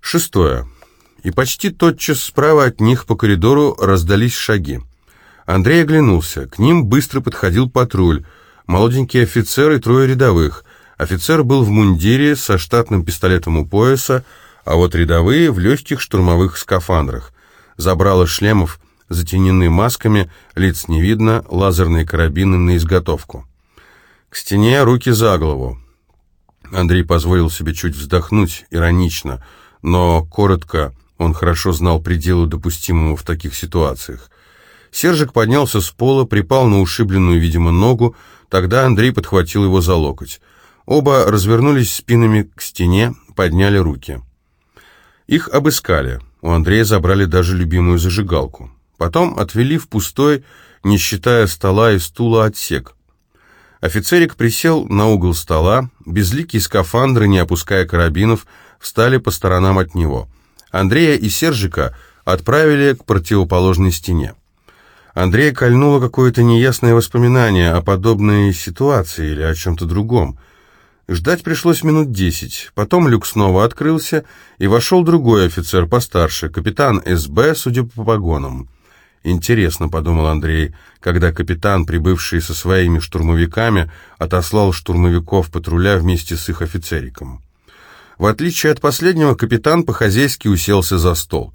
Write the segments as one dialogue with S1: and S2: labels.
S1: Шестое. И почти тотчас справа от них по коридору раздались шаги. Андрей оглянулся. К ним быстро подходил патруль. Молоденький офицер и трое рядовых. Офицер был в мундире со штатным пистолетом у пояса, а вот рядовые в легких штурмовых скафандрах. Забрало шлемов затенены масками, лиц не видно, лазерные карабины на изготовку. К стене руки за голову. Андрей позволил себе чуть вздохнуть, иронично, но коротко он хорошо знал пределы допустимого в таких ситуациях. Сержик поднялся с пола, припал на ушибленную, видимо, ногу, тогда Андрей подхватил его за локоть. Оба развернулись спинами к стене, подняли руки. Их обыскали. У Андрея забрали даже любимую зажигалку. Потом отвели в пустой, не считая стола и стула, отсек. Офицерик присел на угол стола, безликие скафандры, не опуская карабинов, встали по сторонам от него. Андрея и Сержика отправили к противоположной стене. Андрея кольнуло какое-то неясное воспоминание о подобной ситуации или о чем-то другом. Ждать пришлось минут десять. Потом люк снова открылся, и вошел другой офицер постарше, капитан СБ, судя по погонам. «Интересно», — подумал Андрей, когда капитан, прибывший со своими штурмовиками, отослал штурмовиков патруля вместе с их офицериком. В отличие от последнего, капитан по-хозяйски уселся за стол.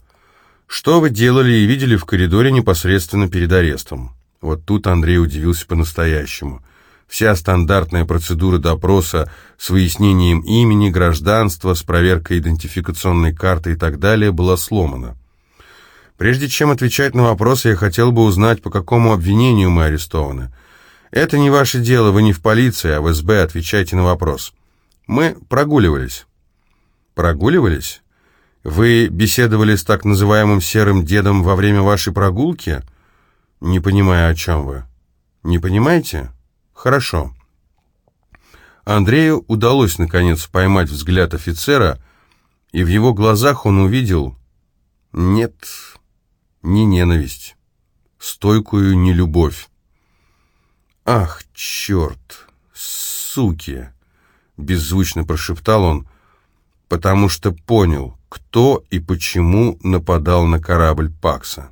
S1: «Что вы делали и видели в коридоре непосредственно перед арестом?» Вот тут Андрей удивился по-настоящему. Вся стандартная процедура допроса с выяснением имени, гражданства, с проверкой идентификационной карты и так далее была сломана. Прежде чем отвечать на вопросы, я хотел бы узнать, по какому обвинению мы арестованы. Это не ваше дело, вы не в полиции, а в СБ, отвечайте на вопрос. Мы прогуливались. Прогуливались? Вы беседовали с так называемым серым дедом во время вашей прогулки? Не понимаю, о чем вы. Не понимаете? Хорошо. Андрею удалось, наконец, поймать взгляд офицера, и в его глазах он увидел... Нет, не ненависть, стойкую нелюбовь. «Ах, черт! Суки!» — беззвучно прошептал он, потому что понял, кто и почему нападал на корабль Пакса.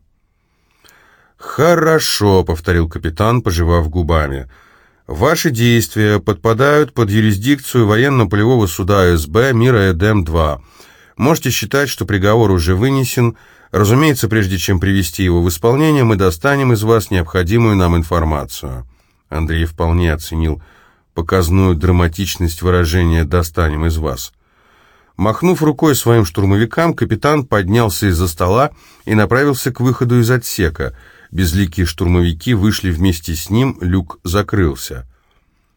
S1: «Хорошо», — повторил капитан, пожевав губами. «Ваши действия подпадают под юрисдикцию военно-полевого суда СБ мира Эдем-2. Можете считать, что приговор уже вынесен, Разумеется, прежде чем привести его в исполнение, мы достанем из вас необходимую нам информацию. Андрей вполне оценил показную драматичность выражения «достанем из вас». Махнув рукой своим штурмовикам, капитан поднялся из-за стола и направился к выходу из отсека. Безликие штурмовики вышли вместе с ним, люк закрылся.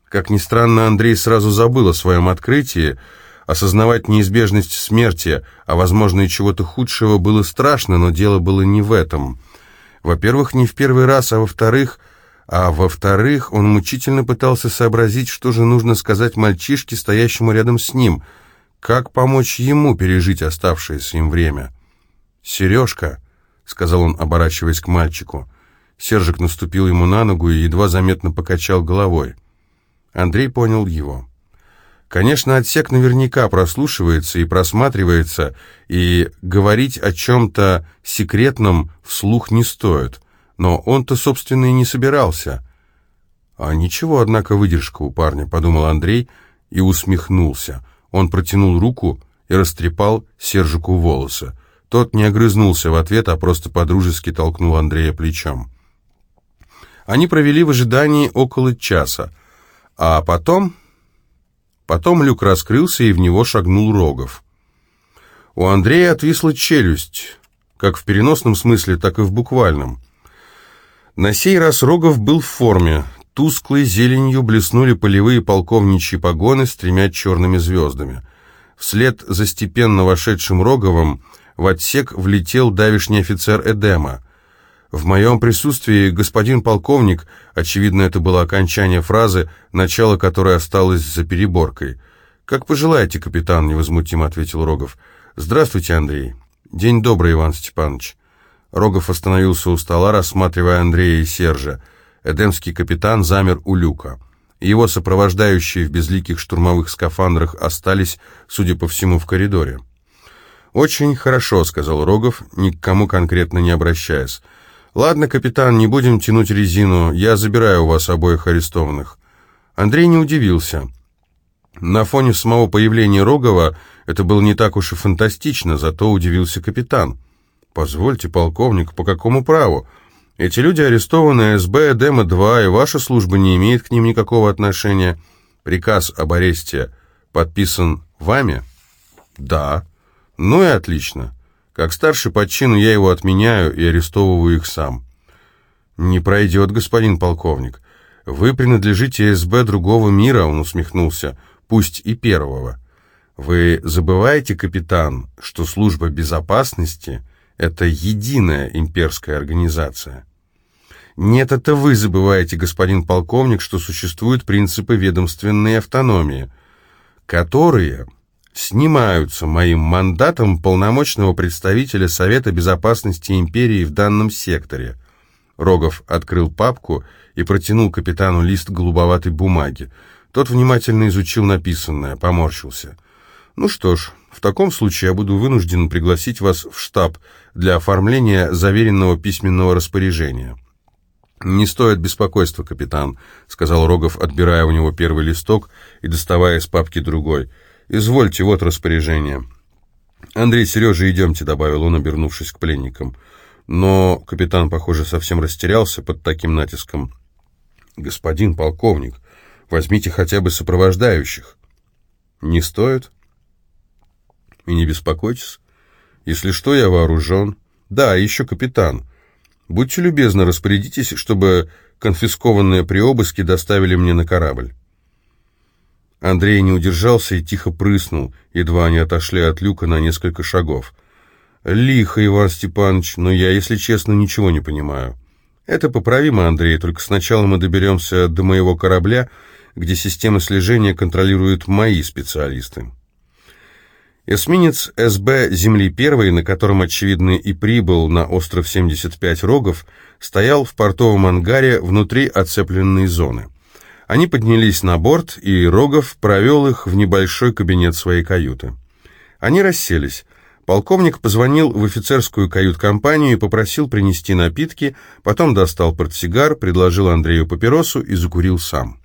S1: Как ни странно, Андрей сразу забыл о своем открытии, Осознавать неизбежность смерти, а возможно и чего-то худшего, было страшно, но дело было не в этом. Во-первых, не в первый раз, а во-вторых... А во-вторых, он мучительно пытался сообразить, что же нужно сказать мальчишке, стоящему рядом с ним, как помочь ему пережить оставшееся им время. «Сережка», — сказал он, оборачиваясь к мальчику. Сержик наступил ему на ногу и едва заметно покачал головой. Андрей понял его. Конечно, отсек наверняка прослушивается и просматривается, и говорить о чем-то секретном вслух не стоит. Но он-то, собственно, и не собирался. А ничего, однако, выдержка у парня, подумал Андрей и усмехнулся. Он протянул руку и растрепал Сержику волосы. Тот не огрызнулся в ответ, а просто подружески толкнул Андрея плечом. Они провели в ожидании около часа, а потом Потом люк раскрылся, и в него шагнул Рогов. У Андрея отвисла челюсть, как в переносном смысле, так и в буквальном. На сей раз Рогов был в форме. Тусклой зеленью блеснули полевые полковничьи погоны с тремя черными звездами. Вслед за степенно вошедшим Роговым в отсек влетел давишний офицер Эдема. В моем присутствии, господин полковник, очевидно, это было окончание фразы, начало которой осталось за переборкой. «Как пожелаете, капитан», — невозмутимо ответил Рогов. «Здравствуйте, Андрей». «День добрый, Иван Степанович». Рогов остановился у стола, рассматривая Андрея и Сержа. Эдемский капитан замер у люка. Его сопровождающие в безликих штурмовых скафандрах остались, судя по всему, в коридоре. «Очень хорошо», — сказал Рогов, ни к кому конкретно не обращаясь. «Ладно, капитан, не будем тянуть резину. Я забираю у вас обоих арестованных». Андрей не удивился. На фоне самого появления Рогова это было не так уж и фантастично, зато удивился капитан. «Позвольте, полковник, по какому праву? Эти люди арестованы СБ, Дема-2, и ваша служба не имеет к ним никакого отношения. Приказ об аресте подписан вами?» «Да». «Ну и отлично. Как старший по чину я его отменяю и арестовываю их сам». «Не пройдет, господин полковник. Вы принадлежите СБ другого мира», — он усмехнулся, — «пусть и первого». «Вы забываете, капитан, что служба безопасности — это единая имперская организация?» «Нет, это вы забываете, господин полковник, что существуют принципы ведомственной автономии, которые снимаются моим мандатом полномочного представителя Совета Безопасности Империи в данном секторе». Рогов открыл папку и протянул капитану лист голубоватой бумаги. Тот внимательно изучил написанное, поморщился. «Ну что ж, в таком случае я буду вынужден пригласить вас в штаб для оформления заверенного письменного распоряжения». «Не стоит беспокойства, капитан», — сказал Рогов, отбирая у него первый листок и доставая из папки другой. «Извольте, вот распоряжение». «Андрей, Сережа, идемте», — добавил он, обернувшись к пленникам. Но капитан, похоже, совсем растерялся под таким натиском. «Господин полковник, возьмите хотя бы сопровождающих». «Не стоит?» «И не беспокойтесь. Если что, я вооружен. Да, еще капитан. Будьте любезны, распорядитесь, чтобы конфискованные при обыске доставили мне на корабль». Андрей не удержался и тихо прыснул, едва они отошли от люка на несколько шагов. «Лихо, Иван Степанович, но я, если честно, ничего не понимаю». «Это поправимо, Андрей, только сначала мы доберемся до моего корабля, где системы слежения контролируют мои специалисты». Эсминец СБ «Земли-1», на котором, очевидно, и прибыл на остров 75 Рогов, стоял в портовом ангаре внутри оцепленной зоны. Они поднялись на борт, и Рогов провел их в небольшой кабинет своей каюты. Они расселись. Полковник позвонил в офицерскую кают-компанию и попросил принести напитки, потом достал портсигар, предложил Андрею папиросу и закурил сам.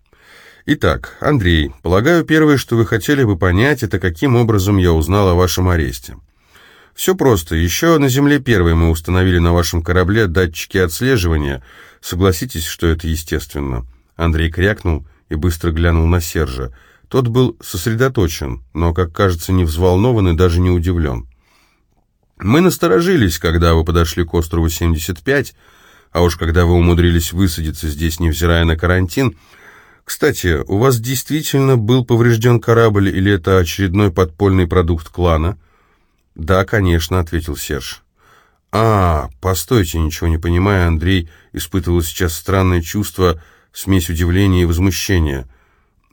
S1: «Итак, Андрей, полагаю, первое, что вы хотели бы понять, это каким образом я узнал о вашем аресте. Все просто. Еще на Земле первой мы установили на вашем корабле датчики отслеживания. Согласитесь, что это естественно». Андрей крякнул и быстро глянул на Сержа. Тот был сосредоточен, но, как кажется, не взволнован и даже не удивлен. Мы насторожились, когда вы подошли к острову 75, а уж когда вы умудрились высадиться здесь, невзирая на карантин. Кстати, у вас действительно был поврежден корабль или это очередной подпольный продукт клана? Да, конечно, ответил Серж. А, постойте, ничего не понимая, Андрей испытывал сейчас странное чувство, смесь удивления и возмущения.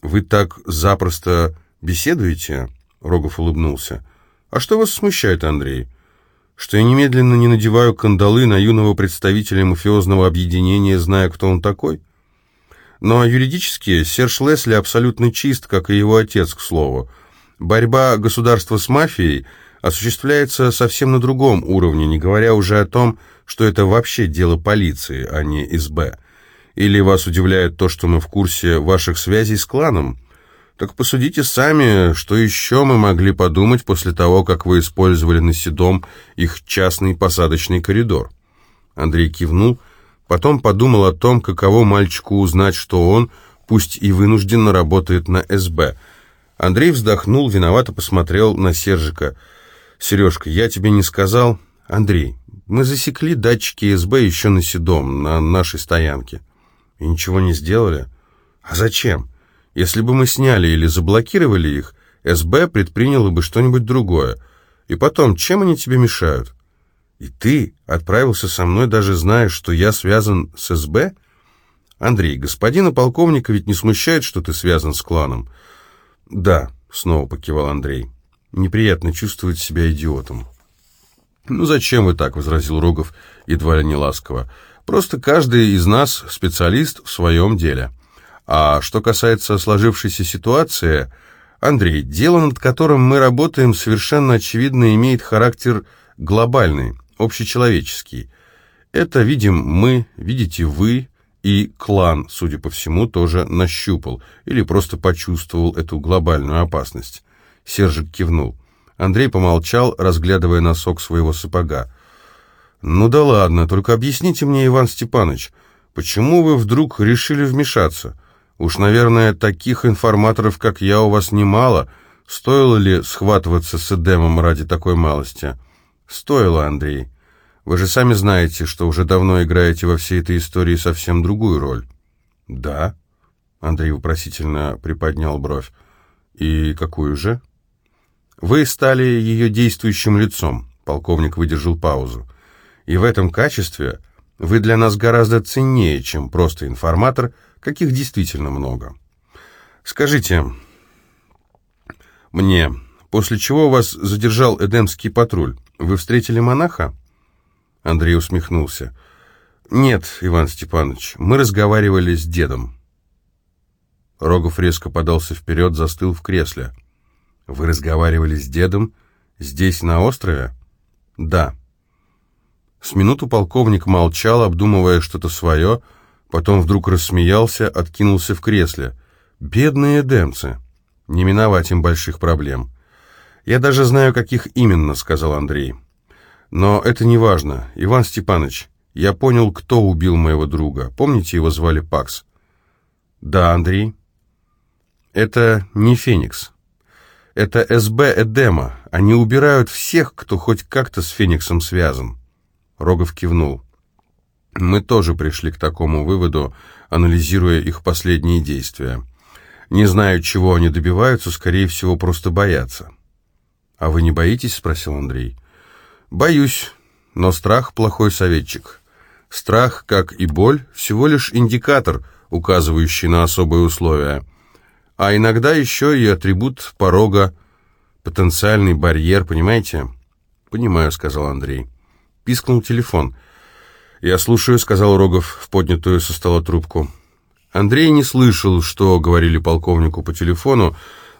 S1: Вы так запросто беседуете? Рогов улыбнулся. А что вас смущает, Андрей? что я немедленно не надеваю кандалы на юного представителя мафиозного объединения, зная, кто он такой? Но юридически Серж Лесли абсолютно чист, как и его отец, к слову. Борьба государства с мафией осуществляется совсем на другом уровне, не говоря уже о том, что это вообще дело полиции, а не СБ. Или вас удивляет то, что мы в курсе ваших связей с кланом? Так посудите сами, что еще мы могли подумать после того, как вы использовали на Седом их частный посадочный коридор. Андрей кивнул, потом подумал о том, каково мальчику узнать, что он, пусть и вынужденно, работает на СБ. Андрей вздохнул, виновато посмотрел на Сержика. «Сережка, я тебе не сказал...» «Андрей, мы засекли датчики СБ еще на Седом, на нашей стоянке». «И ничего не сделали?» «А зачем?» Если бы мы сняли или заблокировали их, СБ предприняло бы что-нибудь другое. И потом, чем они тебе мешают? И ты отправился со мной, даже зная, что я связан с СБ? Андрей, господина полковника ведь не смущает, что ты связан с кланом? Да, снова покивал Андрей. Неприятно чувствовать себя идиотом. «Ну зачем вы так?» — возразил Рогов едва ли не ласково. «Просто каждый из нас специалист в своем деле». А что касается сложившейся ситуации, Андрей, дело, над которым мы работаем, совершенно очевидно имеет характер глобальный, общечеловеческий. Это видим мы, видите вы, и клан, судя по всему, тоже нащупал или просто почувствовал эту глобальную опасность. Сержик кивнул. Андрей помолчал, разглядывая носок своего сапога. «Ну да ладно, только объясните мне, Иван Степанович, почему вы вдруг решили вмешаться? Уж, наверное, таких информаторов, как я, у вас немало. Стоило ли схватываться с Эдемом ради такой малости?» «Стоило, Андрей. Вы же сами знаете, что уже давно играете во всей этой истории совсем другую роль». «Да?» — Андрей вопросительно приподнял бровь. «И какую же?» «Вы стали ее действующим лицом», — полковник выдержал паузу. «И в этом качестве вы для нас гораздо ценнее, чем просто информатор, каких действительно много. Скажите мне, после чего вас задержал Эдемский патруль, вы встретили монаха?» Андрей усмехнулся. «Нет, Иван Степанович, мы разговаривали с дедом». Рогов резко подался вперед, застыл в кресле. «Вы разговаривали с дедом? Здесь, на острове?» «Да». С минуту полковник молчал, обдумывая что-то свое, потом вдруг рассмеялся, откинулся в кресле. «Бедные демцы! Не миновать им больших проблем». «Я даже знаю, каких именно», — сказал Андрей. Но это не важно. Иван Степанович, я понял, кто убил моего друга. Помните, его звали Пакс? Да, Андрей. Это не Феникс. Это СБ Эдема. Они убирают всех, кто хоть как-то с Фениксом связан. Рогов кивнул. Мы тоже пришли к такому выводу, анализируя их последние действия. Не знаю, чего они добиваются, скорее всего, просто боятся. «А вы не боитесь?» — спросил Андрей. Боюсь, но страх – плохой советчик. Страх, как и боль, всего лишь индикатор, указывающий на особые условия. А иногда еще и атрибут порога, потенциальный барьер, понимаете? «Понимаю», — сказал Андрей. Пискнул телефон. «Я слушаю», — сказал Рогов в поднятую со стола трубку. Андрей не слышал, что говорили полковнику по телефону,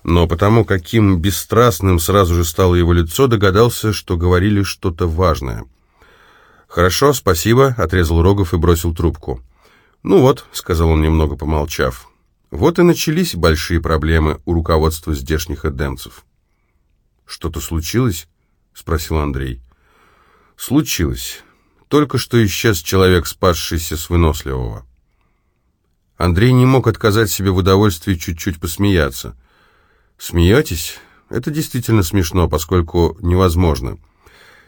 S1: но потому каким бесстрастным сразу же стало его лицо, догадался, что говорили что-то важное. «Хорошо, спасибо», — отрезал Рогов и бросил трубку. «Ну вот», — сказал он, немного помолчав, — «вот и начались большие проблемы у руководства здешних эдемцев». «Что-то случилось?» — спросил Андрей. «Случилось. Только что исчез человек, спасшийся с выносливого». Андрей не мог отказать себе в удовольствии чуть-чуть посмеяться — Смеетесь? Это действительно смешно, поскольку невозможно.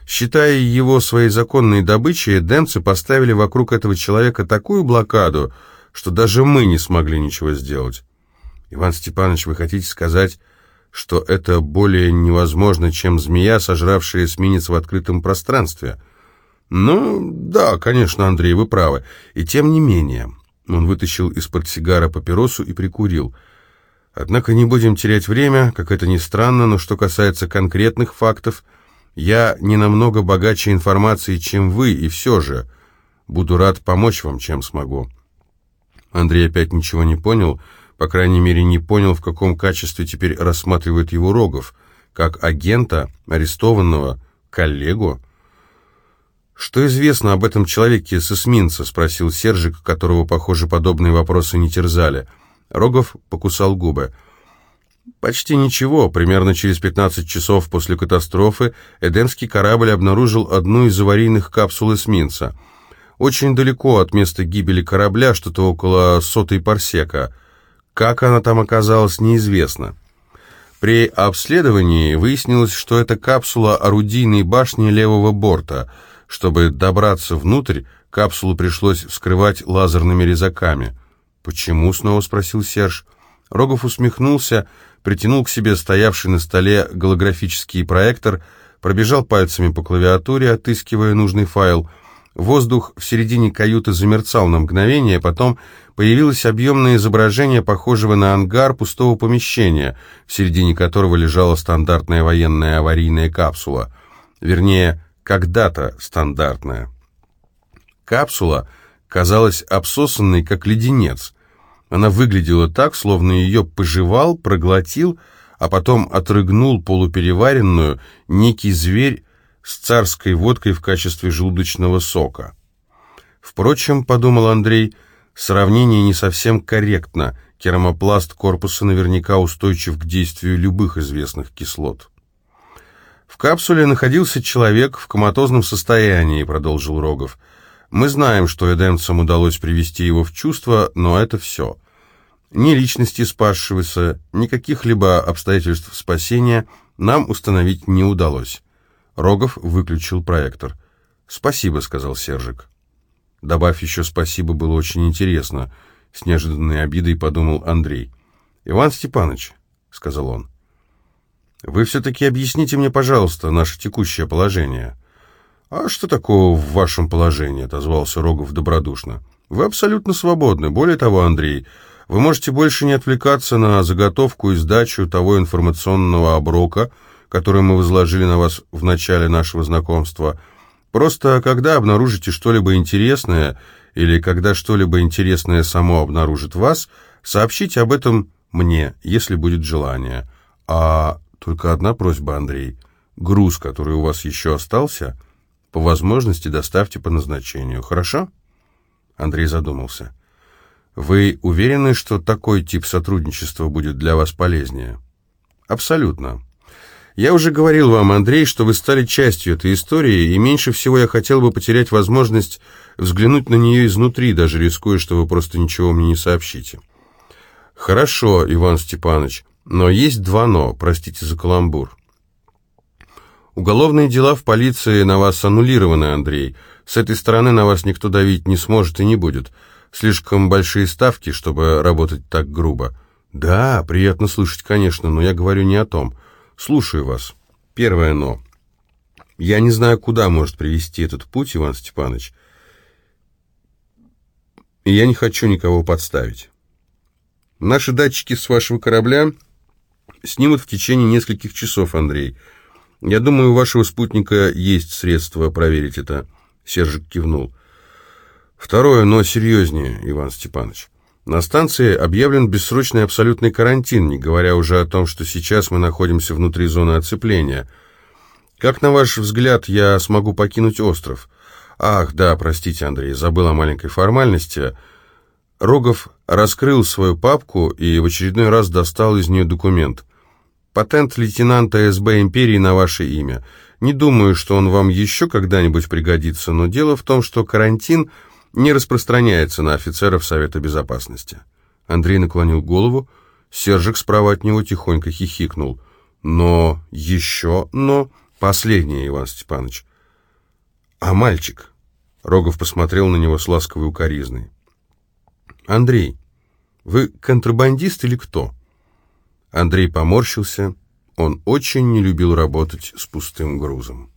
S1: Считая его своей законной добычей, демцы поставили вокруг этого человека такую блокаду, что даже мы не смогли ничего сделать. Иван Степанович, вы хотите сказать, что это более невозможно, чем змея, сожравшая эсминец в открытом пространстве? Ну, да, конечно, Андрей, вы правы. И тем не менее... Он вытащил из под сигара папиросу и прикурил – Однако не будем терять время, как это ни странно, но что касается конкретных фактов, я не намного богаче информации, чем вы, и все же буду рад помочь вам, чем смогу. Андрей опять ничего не понял, по крайней мере не понял, в каком качестве теперь рассматривают его Рогов, как агента, арестованного, коллегу. «Что известно об этом человеке с эсминца?» — спросил Сержик, которого, похоже, подобные вопросы не терзали — Рогов покусал губы. Почти ничего. Примерно через 15 часов после катастрофы Эдемский корабль обнаружил одну из аварийных капсул эсминца. Очень далеко от места гибели корабля, что-то около сотой парсека. Как она там оказалась, неизвестно. При обследовании выяснилось, что это капсула орудийной башни левого борта. Чтобы добраться внутрь, капсулу пришлось вскрывать лазерными резаками. «Почему?» — снова спросил Серж. Рогов усмехнулся, притянул к себе стоявший на столе голографический проектор, пробежал пальцами по клавиатуре, отыскивая нужный файл. Воздух в середине каюты замерцал на мгновение, потом появилось объемное изображение, похожего на ангар пустого помещения, в середине которого лежала стандартная военная аварийная капсула. Вернее, когда-то стандартная. Капсула — казалась обсосанной, как леденец. Она выглядела так, словно ее пожевал, проглотил, а потом отрыгнул полупереваренную некий зверь с царской водкой в качестве желудочного сока. Впрочем, подумал Андрей, сравнение не совсем корректно, керамопласт корпуса наверняка устойчив к действию любых известных кислот. «В капсуле находился человек в коматозном состоянии», — продолжил Рогов. «Мы знаем, что эдемцам удалось привести его в чувство, но это все. Ни личности спасшегося, ни каких-либо обстоятельств спасения нам установить не удалось». Рогов выключил проектор. «Спасибо», — сказал Сержик. «Добавь еще спасибо, было очень интересно», — с неожиданной обидой подумал Андрей. «Иван Степанович», — сказал он, вы все-таки объясните мне, пожалуйста, наше текущее положение». «А что такого в вашем положении?» — отозвался Рогов добродушно. «Вы абсолютно свободны. Более того, Андрей, вы можете больше не отвлекаться на заготовку и сдачу того информационного оброка, который мы возложили на вас в начале нашего знакомства. Просто когда обнаружите что-либо интересное или когда что-либо интересное само обнаружит вас, сообщите об этом мне, если будет желание. А только одна просьба, Андрей. Груз, который у вас еще остался, по возможности доставьте по назначению. Хорошо? Андрей задумался. Вы уверены, что такой тип сотрудничества будет для вас полезнее? Абсолютно. Я уже говорил вам, Андрей, что вы стали частью этой истории, и меньше всего я хотел бы потерять возможность взглянуть на нее изнутри, даже рискуя, что вы просто ничего мне не сообщите. Хорошо, Иван Степанович. Но есть два «но», простите за каламбур. Уголовные дела в полиции на вас аннулированы, Андрей. С этой стороны на вас никто давить не сможет и не будет. Слишком большие ставки, чтобы работать так грубо. Да, приятно слышать, конечно, но я говорю не о том. Слушаю вас. Первое «но». Я не знаю, куда может привести этот путь, Иван Степанович. И я не хочу никого подставить. Наши датчики с вашего корабля Снимут в течение нескольких часов, Андрей. Я думаю, у вашего спутника есть средства проверить это. Сержик кивнул. Второе, но серьезнее, Иван Степанович. На станции объявлен бессрочный абсолютный карантин, не говоря уже о том, что сейчас мы находимся внутри зоны оцепления. Как, на ваш взгляд, я смогу покинуть остров? Ах, да, простите, Андрей, забыл о маленькой формальности. Рогов раскрыл свою папку и в очередной раз достал из нее документ. Патент лейтенанта СБ империи на ваше имя. Не думаю, что он вам еще когда-нибудь пригодится, но дело в том, что карантин не распространяется на офицеров Совета Безопасности. Андрей наклонил голову, Сержик справа от него тихонько хихикнул. Но, еще, но, последнее, Иван Степанович. А мальчик? Рогов посмотрел на него с ласковой укоризной. Андрей, вы контрабандист или кто? Андрей поморщился. Он очень не любил работать с пустым грузом.